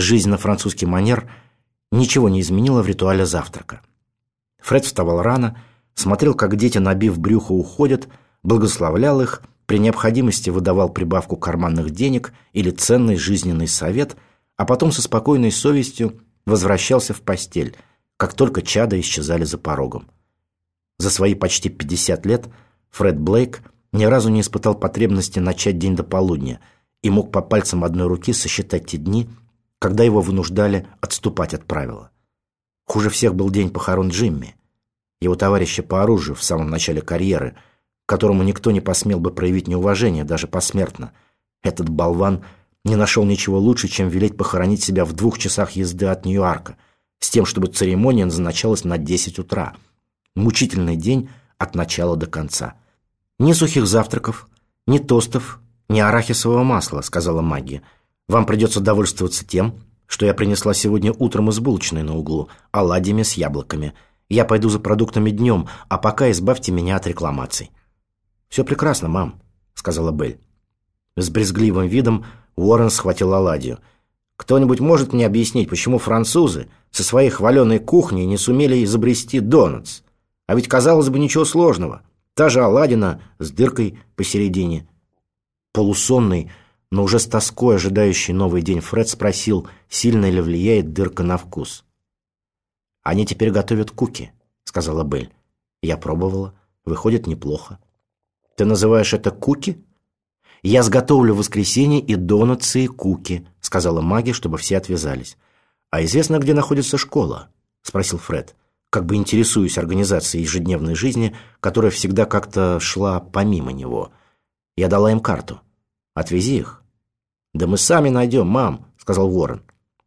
жизнь на французский манер ничего не изменила в ритуале завтрака. Фред вставал рано, смотрел, как дети, набив брюхо, уходят, благословлял их, при необходимости выдавал прибавку карманных денег или ценный жизненный совет, а потом со спокойной совестью возвращался в постель, как только чада исчезали за порогом. За свои почти 50 лет Фред Блейк ни разу не испытал потребности начать день до полудня и мог по пальцам одной руки сосчитать те дни, когда его вынуждали отступать от правила. Хуже всех был день похорон Джимми, его товарища по оружию в самом начале карьеры, которому никто не посмел бы проявить неуважение, даже посмертно. Этот болван не нашел ничего лучше, чем велеть похоронить себя в двух часах езды от Нью-Йорка, с тем, чтобы церемония назначалась на 10 утра. Мучительный день от начала до конца. «Ни сухих завтраков, ни тостов, ни арахисового масла», — сказала Магия. «Вам придется довольствоваться тем, что я принесла сегодня утром из булочной на углу, оладьями с яблоками. Я пойду за продуктами днем, а пока избавьте меня от рекламаций». «Все прекрасно, мам», — сказала Белль. С брезгливым видом Уоррен схватил оладью. «Кто-нибудь может мне объяснить, почему французы со своей хваленой кухней не сумели изобрести донатс? А ведь, казалось бы, ничего сложного. Та же оладина с дыркой посередине». Полусонный, но уже с тоской ожидающий новый день Фред спросил, сильно ли влияет дырка на вкус. «Они теперь готовят куки», — сказала Белль. «Я пробовала. Выходит неплохо». «Ты называешь это куки?» «Я сготовлю в воскресенье и донатсы, и куки», — сказала Маги, чтобы все отвязались. «А известно, где находится школа?» — спросил Фред, как бы интересуясь организацией ежедневной жизни, которая всегда как-то шла помимо него. Я дала им карту. «Отвези их». «Да мы сами найдем, мам», — сказал Ворон.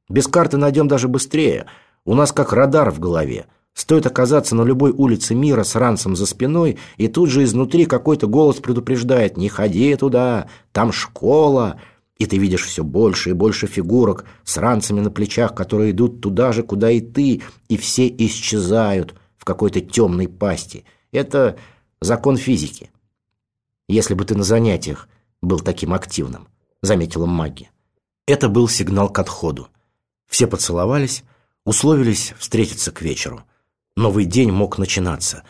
«Без карты найдем даже быстрее. У нас как радар в голове. Стоит оказаться на любой улице мира с ранцем за спиной, и тут же изнутри какой-то голос предупреждает «Не ходи туда, там школа». И ты видишь все больше и больше фигурок с ранцами на плечах, которые идут туда же, куда и ты, и все исчезают в какой-то темной пасти. Это закон физики. Если бы ты на занятиях был таким активным заметила Магги. Это был сигнал к отходу. Все поцеловались, условились встретиться к вечеру. Новый день мог начинаться.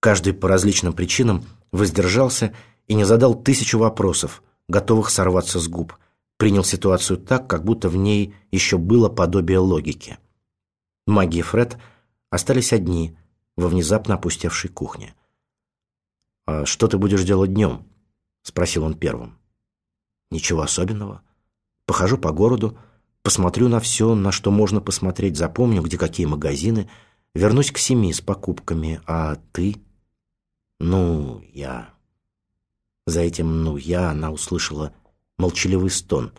Каждый по различным причинам воздержался и не задал тысячу вопросов, готовых сорваться с губ. Принял ситуацию так, как будто в ней еще было подобие логики. Маги и Фред остались одни во внезапно опустевшей кухне. «А что ты будешь делать днем?» — спросил он первым. Ничего особенного. Похожу по городу, посмотрю на все, на что можно посмотреть, запомню, где какие магазины, вернусь к семи с покупками, а ты? Ну, я... За этим «ну, я» она услышала молчаливый стон.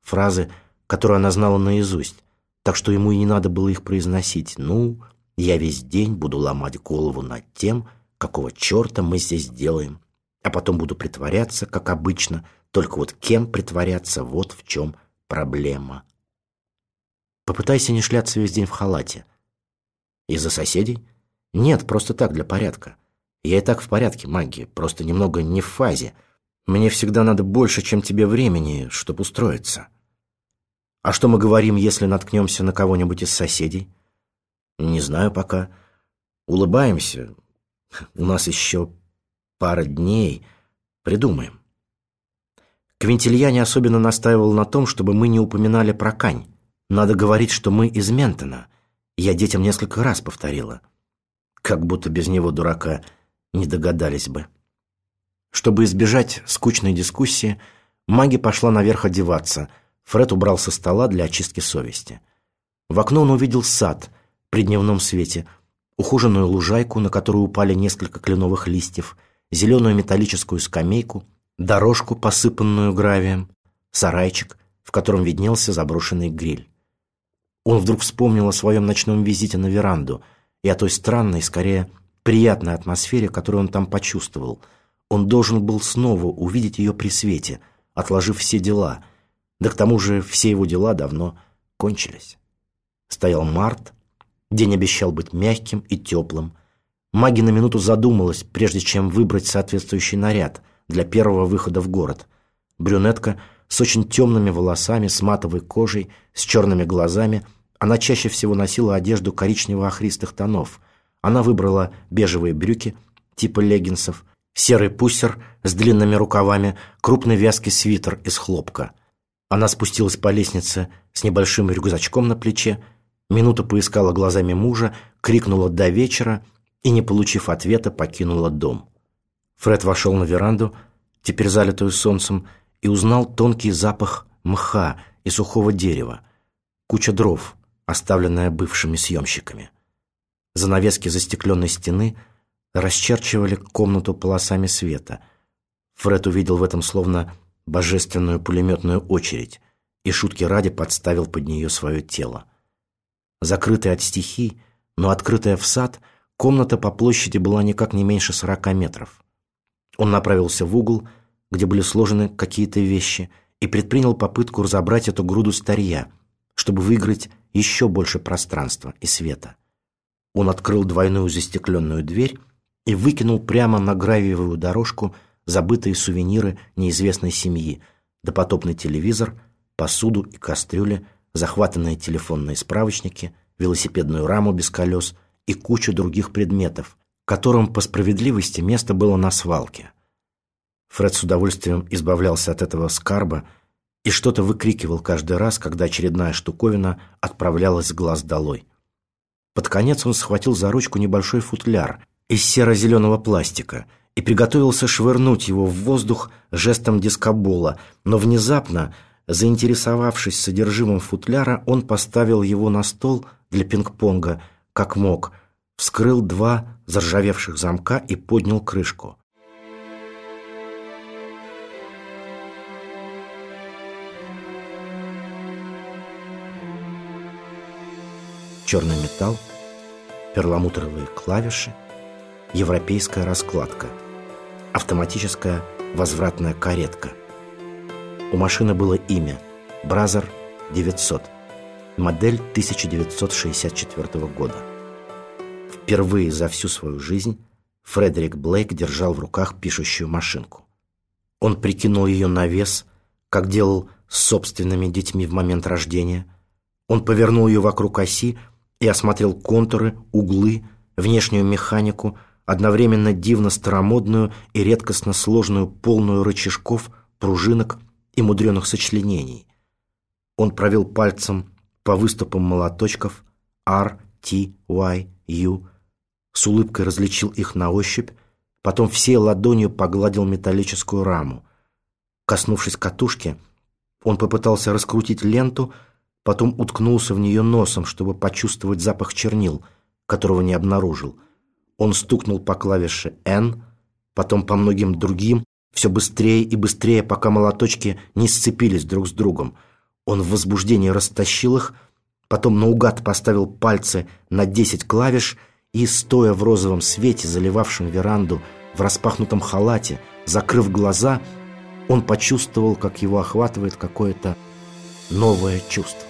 Фразы, которые она знала наизусть, так что ему и не надо было их произносить. «Ну, я весь день буду ломать голову над тем, какого черта мы здесь делаем, а потом буду притворяться, как обычно, — только вот кем притворяться, вот в чем проблема. Попытайся не шляться весь день в халате. Из-за соседей? Нет, просто так, для порядка. Я и так в порядке, магия, просто немного не в фазе. Мне всегда надо больше, чем тебе времени, чтобы устроиться. А что мы говорим, если наткнемся на кого-нибудь из соседей? Не знаю пока. Улыбаемся. У нас еще пара дней. Придумаем. Квинтильяне особенно настаивал на том, чтобы мы не упоминали про Кань. Надо говорить, что мы из Ментона. Я детям несколько раз повторила. Как будто без него, дурака, не догадались бы. Чтобы избежать скучной дискуссии, Маги пошла наверх одеваться. Фред убрал со стола для очистки совести. В окно он увидел сад при дневном свете, ухоженную лужайку, на которую упали несколько кленовых листьев, зеленую металлическую скамейку — дорожку, посыпанную гравием, сарайчик, в котором виднелся заброшенный гриль. Он вдруг вспомнил о своем ночном визите на веранду и о той странной, скорее, приятной атмосфере, которую он там почувствовал. Он должен был снова увидеть ее при свете, отложив все дела. Да к тому же все его дела давно кончились. Стоял март, день обещал быть мягким и теплым. Маги на минуту задумалась, прежде чем выбрать соответствующий наряд – для первого выхода в город. Брюнетка с очень темными волосами, с матовой кожей, с черными глазами. Она чаще всего носила одежду коричнево-охристых тонов. Она выбрала бежевые брюки, типа леггинсов, серый пуссер с длинными рукавами, крупный вязкий свитер из хлопка. Она спустилась по лестнице с небольшим рюкзачком на плече, минуту поискала глазами мужа, крикнула «до вечера» и, не получив ответа, покинула дом. Фред вошел на веранду, теперь залитую солнцем, и узнал тонкий запах мха и сухого дерева, куча дров, оставленная бывшими съемщиками. Занавески застекленной стены расчерчивали комнату полосами света. Фред увидел в этом словно божественную пулеметную очередь и шутки ради подставил под нее свое тело. Закрытая от стихий, но открытая в сад, комната по площади была никак не меньше сорока метров. Он направился в угол, где были сложены какие-то вещи, и предпринял попытку разобрать эту груду старья, чтобы выиграть еще больше пространства и света. Он открыл двойную застекленную дверь и выкинул прямо на гравиевую дорожку забытые сувениры неизвестной семьи, допотопный телевизор, посуду и кастрюли, захватанные телефонные справочники, велосипедную раму без колес и кучу других предметов, которым по справедливости место было на свалке. Фред с удовольствием избавлялся от этого скарба и что-то выкрикивал каждый раз, когда очередная штуковина отправлялась с глаз долой. Под конец он схватил за ручку небольшой футляр из серо-зеленого пластика и приготовился швырнуть его в воздух жестом дискобола, но внезапно, заинтересовавшись содержимым футляра, он поставил его на стол для пинг-понга, как мог, вскрыл два заржавевших замка и поднял крышку. Черный металл, перламутровые клавиши, европейская раскладка, автоматическая возвратная каретка. У машины было имя «Бразер 900», модель 1964 года. Впервые за всю свою жизнь Фредерик Блейк держал в руках пишущую машинку. Он прикинул ее на вес, как делал с собственными детьми в момент рождения. Он повернул ее вокруг оси и осмотрел контуры, углы, внешнюю механику, одновременно дивно старомодную и редкостно сложную полную рычажков, пружинок и мудреных сочленений. Он провел пальцем по выступам молоточков R, T, Y, U, с улыбкой различил их на ощупь, потом всей ладонью погладил металлическую раму. Коснувшись катушки, он попытался раскрутить ленту, потом уткнулся в нее носом, чтобы почувствовать запах чернил, которого не обнаружил. Он стукнул по клавише «N», потом по многим другим, все быстрее и быстрее, пока молоточки не сцепились друг с другом. Он в возбуждении растащил их, потом наугад поставил пальцы на десять клавиш и, стоя в розовом свете, заливавшем веранду в распахнутом халате, закрыв глаза, он почувствовал, как его охватывает какое-то новое чувство.